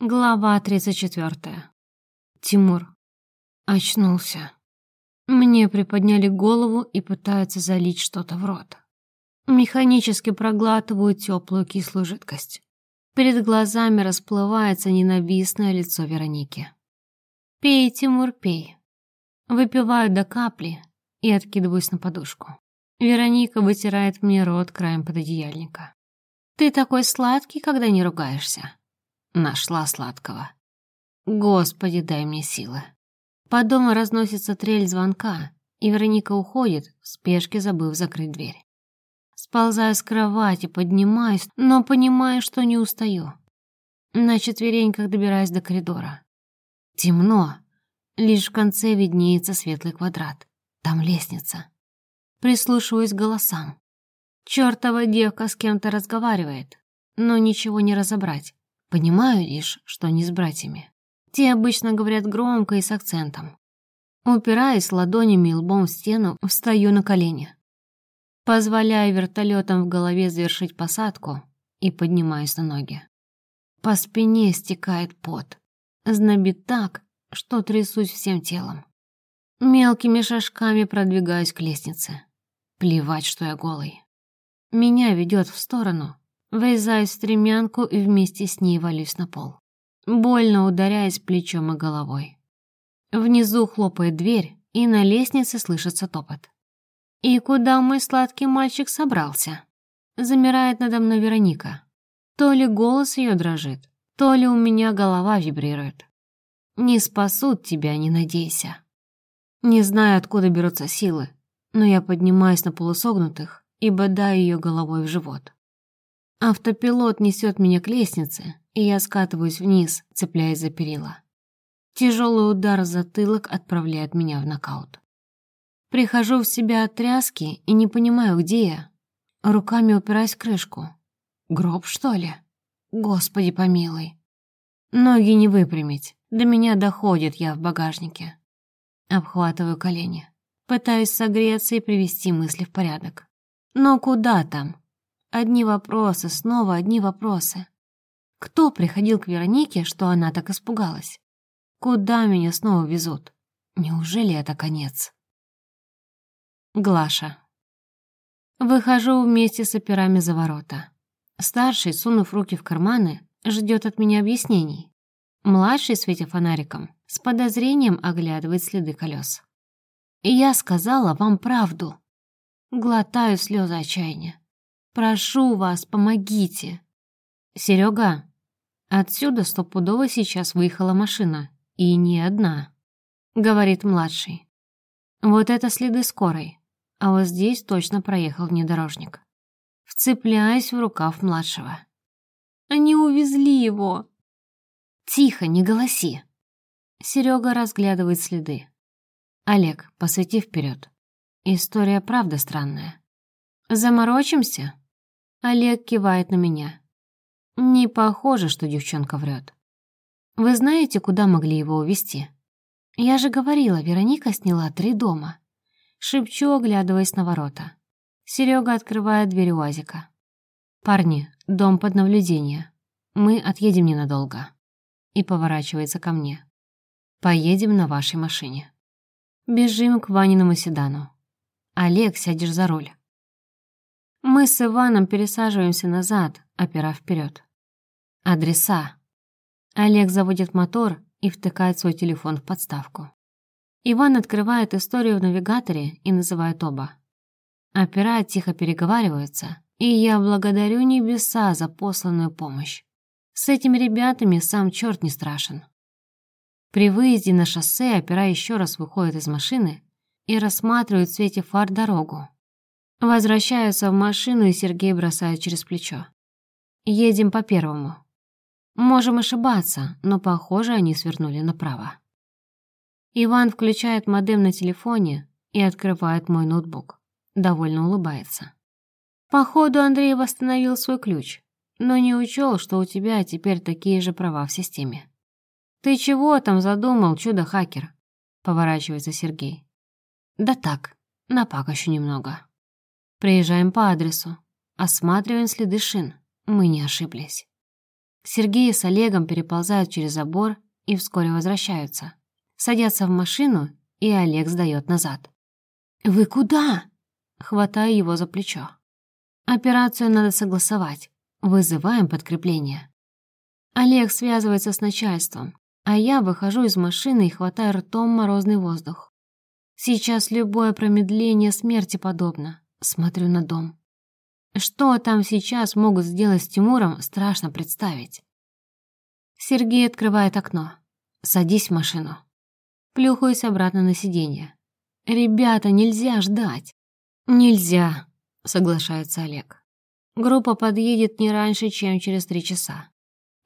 Глава 34. Тимур. Очнулся. Мне приподняли голову и пытаются залить что-то в рот. Механически проглатываю теплую кислую жидкость. Перед глазами расплывается ненавистное лицо Вероники. «Пей, Тимур, пей». Выпиваю до капли и откидываюсь на подушку. Вероника вытирает мне рот краем пододеяльника. «Ты такой сладкий, когда не ругаешься». Нашла сладкого. Господи, дай мне силы. По дому разносится трель звонка, и Вероника уходит, в спешке забыв закрыть дверь. Сползаю с кровати, поднимаюсь, но понимаю, что не устаю. На четвереньках добираюсь до коридора. Темно. Лишь в конце виднеется светлый квадрат. Там лестница. Прислушиваюсь к голосам. Чёртова девка с кем-то разговаривает, но ничего не разобрать. Понимаю лишь, что не с братьями. Те обычно говорят громко и с акцентом. Упираясь ладонями и лбом в стену, встаю на колени. Позволяю вертолетам в голове завершить посадку и поднимаюсь на ноги. По спине стекает пот. Знобит так, что трясусь всем телом. Мелкими шажками продвигаюсь к лестнице. Плевать, что я голый. Меня ведет в сторону, Врезаюсь в стремянку и вместе с ней валюсь на пол, больно ударяясь плечом и головой. Внизу хлопает дверь, и на лестнице слышится топот. «И куда мой сладкий мальчик собрался?» Замирает надо мной Вероника. То ли голос ее дрожит, то ли у меня голова вибрирует. «Не спасут тебя, не надейся». Не знаю, откуда берутся силы, но я поднимаюсь на полусогнутых и бодаю ее головой в живот. Автопилот несет меня к лестнице, и я скатываюсь вниз, цепляясь за перила. Тяжелый удар в затылок отправляет меня в нокаут. Прихожу в себя от тряски и не понимаю, где я. Руками упираюсь в крышку. Гроб, что ли? Господи помилуй. Ноги не выпрямить. До меня доходит я в багажнике. Обхватываю колени. Пытаюсь согреться и привести мысли в порядок. Но куда там? Одни вопросы, снова одни вопросы. Кто приходил к Веронике, что она так испугалась? Куда меня снова везут? Неужели это конец? Глаша. Выхожу вместе с операми за ворота. Старший, сунув руки в карманы, ждет от меня объяснений. Младший, светя фонариком, с подозрением оглядывает следы колес. Я сказала вам правду. Глотаю слезы отчаяния. Прошу вас, помогите. Серега, отсюда стопудово сейчас выехала машина. И не одна, говорит младший. Вот это следы скорой. А вот здесь точно проехал внедорожник. Вцепляюсь в рукав младшего. Они увезли его. Тихо, не голоси. Серега разглядывает следы. Олег, посвети вперед. История правда странная. Заморочимся? Олег кивает на меня. Не похоже, что девчонка врет. Вы знаете, куда могли его увезти? Я же говорила, Вероника сняла три дома. Шепчу, оглядываясь на ворота. Серега открывает дверь УАЗика. «Парни, дом под наблюдение. Мы отъедем ненадолго». И поворачивается ко мне. «Поедем на вашей машине». Бежим к Ваниному седану. «Олег, сядешь за руль». Мы с Иваном пересаживаемся назад, опера вперед. Адреса. Олег заводит мотор и втыкает свой телефон в подставку. Иван открывает историю в навигаторе и называет оба. Опера тихо переговариваются, и я благодарю небеса за посланную помощь. С этими ребятами сам черт не страшен. При выезде на шоссе опера еще раз выходит из машины и рассматривает в свете фар дорогу, Возвращаются в машину, и Сергей бросает через плечо. Едем по первому. Можем ошибаться, но, похоже, они свернули направо. Иван включает модем на телефоне и открывает мой ноутбук. Довольно улыбается. Походу, Андрей восстановил свой ключ, но не учел, что у тебя теперь такие же права в системе. «Ты чего там задумал, чудо-хакер?» — поворачивается Сергей. «Да так, напакощу немного». Приезжаем по адресу. Осматриваем следы шин. Мы не ошиблись. Сергей с Олегом переползают через забор и вскоре возвращаются. Садятся в машину, и Олег сдает назад. «Вы куда?» Хватаю его за плечо. «Операцию надо согласовать. Вызываем подкрепление». Олег связывается с начальством, а я выхожу из машины и хватаю ртом морозный воздух. Сейчас любое промедление смерти подобно. Смотрю на дом. Что там сейчас могут сделать с Тимуром, страшно представить. Сергей открывает окно. «Садись в машину». Плюхаюсь обратно на сиденье. «Ребята, нельзя ждать». «Нельзя», — соглашается Олег. «Группа подъедет не раньше, чем через три часа.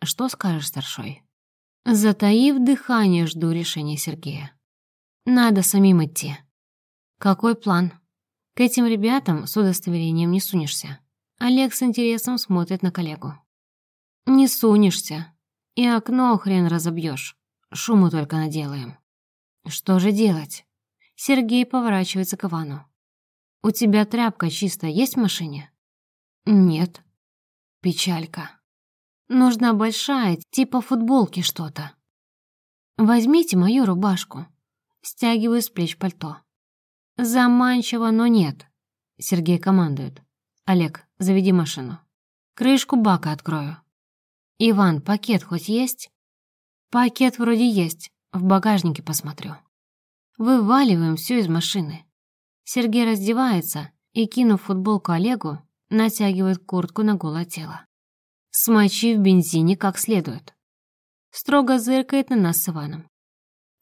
Что скажешь, старшой?» Затаив дыхание, жду решения Сергея. «Надо самим идти». «Какой план?» К этим ребятам с удостоверением не сунешься. Олег с интересом смотрит на коллегу. «Не сунешься. И окно хрен разобьешь. Шуму только наделаем». «Что же делать?» Сергей поворачивается к Ивану. «У тебя тряпка чистая есть в машине?» «Нет». «Печалька. Нужна большая, типа футболки что-то». «Возьмите мою рубашку». Стягиваю с плеч пальто. Заманчиво, но нет. Сергей командует. Олег, заведи машину. Крышку бака открою. Иван, пакет хоть есть? Пакет вроде есть. В багажнике посмотрю. Вываливаем все из машины. Сергей раздевается и, кинув футболку Олегу, натягивает куртку на голое тело. Смочи в бензине как следует. Строго зыркает на нас с Иваном.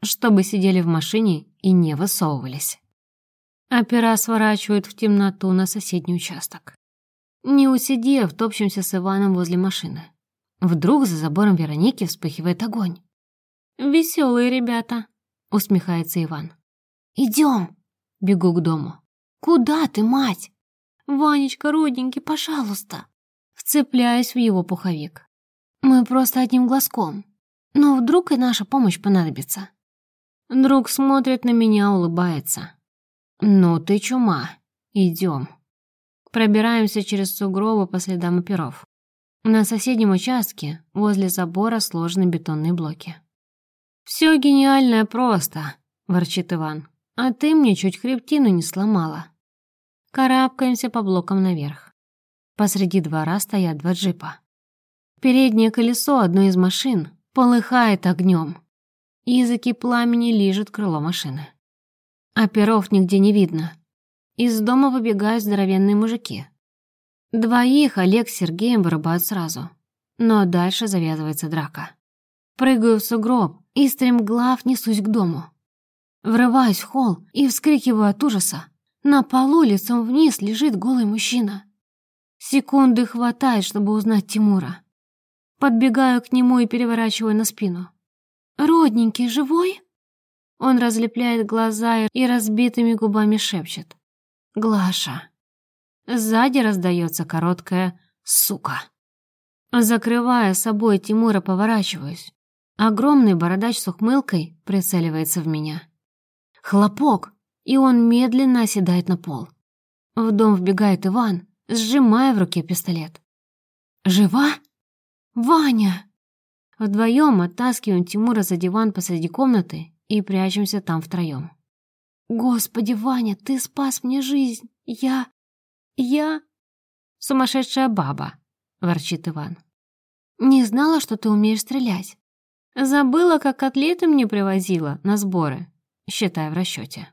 Чтобы сидели в машине и не высовывались. Опера сворачивают в темноту на соседний участок. Не усидев, топчемся с Иваном возле машины. Вдруг за забором Вероники вспыхивает огонь. «Веселые ребята», — усмехается Иван. «Идем!» — бегу к дому. «Куда ты, мать?» «Ванечка, родненький, пожалуйста!» Вцепляюсь в его пуховик. «Мы просто одним глазком. Но вдруг и наша помощь понадобится». Друг смотрит на меня, улыбается. «Ну ты чума. Идем». Пробираемся через сугробы по следам оперов. На соседнем участке возле забора сложены бетонные блоки. «Все гениальное просто», — ворчит Иван. «А ты мне чуть хребтину не сломала». Карабкаемся по блокам наверх. Посреди двора стоят два джипа. Переднее колесо одной из машин полыхает огнем. Языки пламени лижут крыло машины. Оперов нигде не видно. Из дома выбегают здоровенные мужики. Двоих Олег с Сергеем вырубают сразу. Но дальше завязывается драка. Прыгаю в сугроб и стремглав несусь к дому. Врываюсь в холл и вскрикиваю от ужаса. На полу лицом вниз лежит голый мужчина. Секунды хватает, чтобы узнать Тимура. Подбегаю к нему и переворачиваю на спину. «Родненький, живой?» Он разлепляет глаза и разбитыми губами шепчет. «Глаша». Сзади раздается короткое «сука». Закрывая собой Тимура, поворачиваюсь. Огромный бородач с ухмылкой прицеливается в меня. Хлопок, и он медленно оседает на пол. В дом вбегает Иван, сжимая в руке пистолет. «Жива? Ваня!» Вдвоем оттаскиваем Тимура за диван посреди комнаты и прячемся там втроем. «Господи, Ваня, ты спас мне жизнь! Я... я...» «Сумасшедшая баба!» — ворчит Иван. «Не знала, что ты умеешь стрелять. Забыла, как котлеты мне привозила на сборы, считая в расчете.